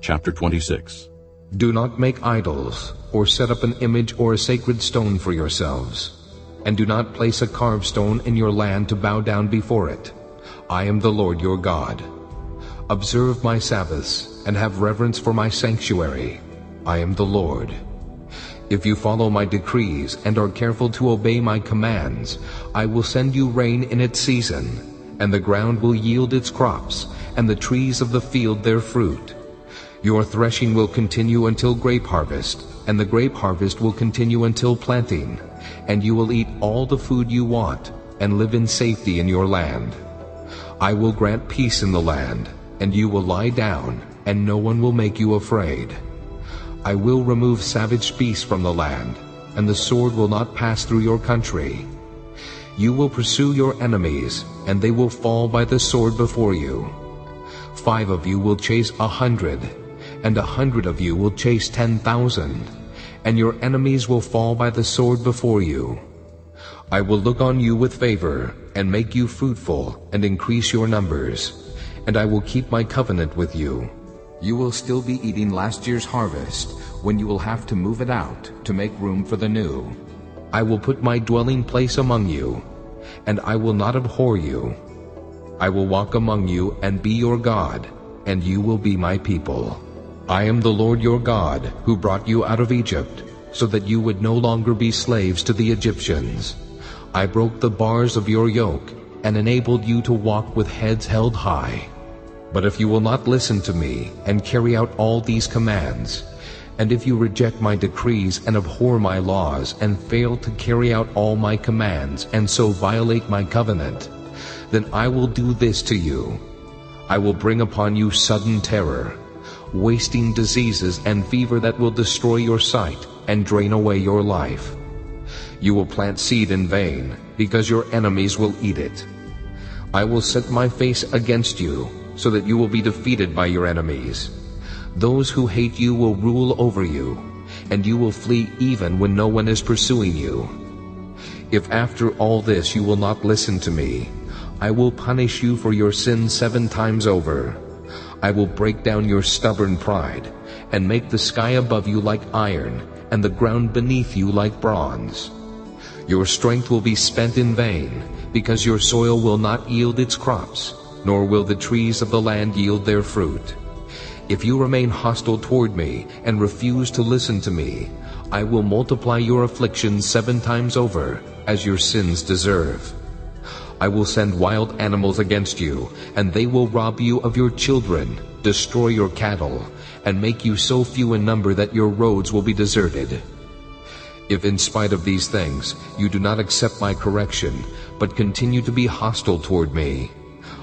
Chapter 26 Do not make idols, or set up an image or a sacred stone for yourselves. And do not place a carved stone in your land to bow down before it. I am the Lord your God. Observe my Sabbaths, and have reverence for my sanctuary. I am the Lord. If you follow my decrees and are careful to obey my commands, I will send you rain in its season, and the ground will yield its crops, and the trees of the field their fruit. Your threshing will continue until grape harvest, and the grape harvest will continue until planting, and you will eat all the food you want, and live in safety in your land. I will grant peace in the land, and you will lie down, and no one will make you afraid. I will remove savage beasts from the land, and the sword will not pass through your country. You will pursue your enemies, and they will fall by the sword before you. Five of you will chase a hundred, and a hundred of you will chase ten thousand, and your enemies will fall by the sword before you. I will look on you with favor, and make you fruitful, and increase your numbers, and I will keep my covenant with you. You will still be eating last year's harvest, when you will have to move it out to make room for the new. I will put my dwelling place among you, and I will not abhor you. I will walk among you and be your God, and you will be my people. I am the Lord your God, who brought you out of Egypt, so that you would no longer be slaves to the Egyptians. I broke the bars of your yoke, and enabled you to walk with heads held high. But if you will not listen to me and carry out all these commands, and if you reject my decrees and abhor my laws and fail to carry out all my commands and so violate my covenant, then I will do this to you. I will bring upon you sudden terror, wasting diseases and fever that will destroy your sight and drain away your life. You will plant seed in vain, because your enemies will eat it. I will set my face against you, so that you will be defeated by your enemies. Those who hate you will rule over you, and you will flee even when no one is pursuing you. If after all this you will not listen to me, I will punish you for your sin seven times over. I will break down your stubborn pride, and make the sky above you like iron, and the ground beneath you like bronze. Your strength will be spent in vain, because your soil will not yield its crops, nor will the trees of the land yield their fruit. If you remain hostile toward me and refuse to listen to me, I will multiply your afflictions seven times over, as your sins deserve. I will send wild animals against you, and they will rob you of your children, destroy your cattle, and make you so few in number that your roads will be deserted. If in spite of these things you do not accept my correction, but continue to be hostile toward me,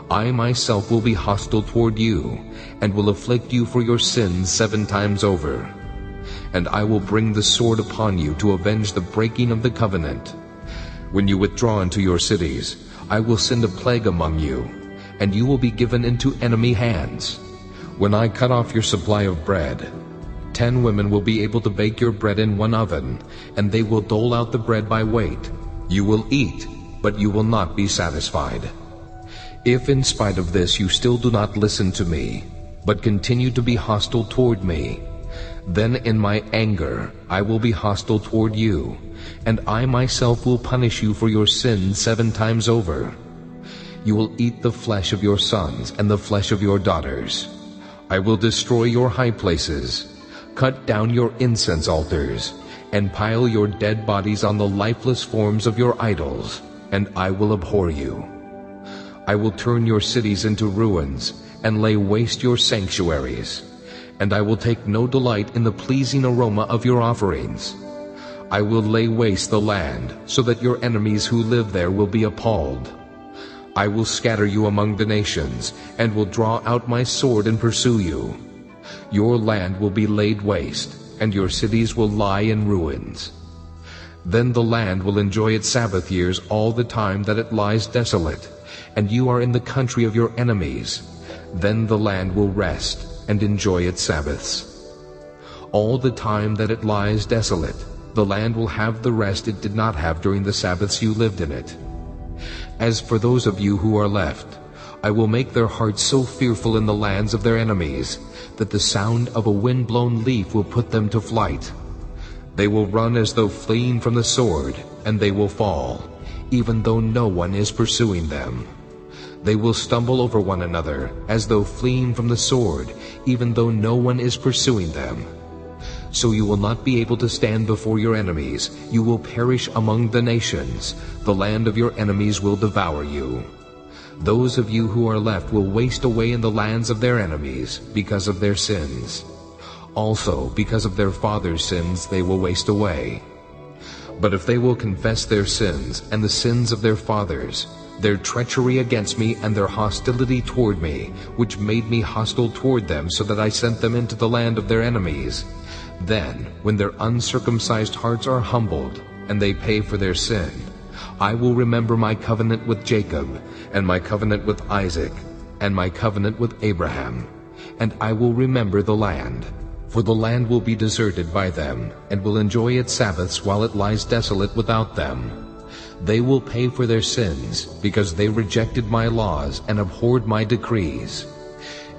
I myself will be hostile toward you, and will afflict you for your sins seven times over. And I will bring the sword upon you to avenge the breaking of the covenant. When you withdraw into your cities, I will send a plague among you, and you will be given into enemy hands. When I cut off your supply of bread, ten women will be able to bake your bread in one oven, and they will dole out the bread by weight. You will eat, but you will not be satisfied. If in spite of this you still do not listen to me, but continue to be hostile toward me, then in my anger I will be hostile toward you, and I myself will punish you for your sins seven times over. You will eat the flesh of your sons and the flesh of your daughters. I will destroy your high places, cut down your incense altars, and pile your dead bodies on the lifeless forms of your idols, and I will abhor you. I will turn your cities into ruins and lay waste your sanctuaries. And I will take no delight in the pleasing aroma of your offerings. I will lay waste the land, so that your enemies who live there will be appalled. I will scatter you among the nations, and will draw out my sword and pursue you. Your land will be laid waste, and your cities will lie in ruins. Then the land will enjoy its Sabbath years all the time that it lies desolate, and you are in the country of your enemies, then the land will rest and enjoy its Sabbaths. All the time that it lies desolate, the land will have the rest it did not have during the Sabbaths you lived in it. As for those of you who are left, I will make their hearts so fearful in the lands of their enemies that the sound of a wind-blown leaf will put them to flight. They will run as though fleeing from the sword, and they will fall, even though no one is pursuing them. They will stumble over one another, as though fleeing from the sword, even though no one is pursuing them. So you will not be able to stand before your enemies. You will perish among the nations. The land of your enemies will devour you. Those of you who are left will waste away in the lands of their enemies because of their sins. Also, because of their fathers' sins, they will waste away. But if they will confess their sins and the sins of their fathers, their treachery against me and their hostility toward me, which made me hostile toward them so that I sent them into the land of their enemies, then, when their uncircumcised hearts are humbled, and they pay for their sin, I will remember my covenant with Jacob, and my covenant with Isaac, and my covenant with Abraham, and I will remember the land. For the land will be deserted by them, and will enjoy its Sabbaths while it lies desolate without them. They will pay for their sins, because they rejected my laws and abhorred my decrees.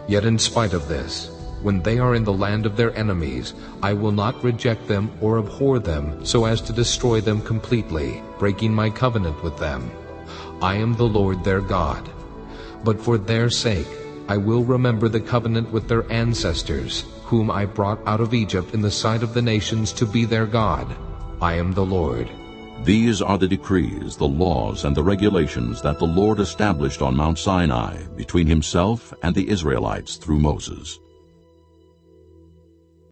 Yet in spite of this, when they are in the land of their enemies, I will not reject them or abhor them so as to destroy them completely, breaking my covenant with them. I am the Lord their God. But for their sake I will remember the covenant with their ancestors, whom I brought out of Egypt in the sight of the nations to be their God. I am the Lord. These are the decrees, the laws, and the regulations that the Lord established on Mount Sinai between himself and the Israelites through Moses.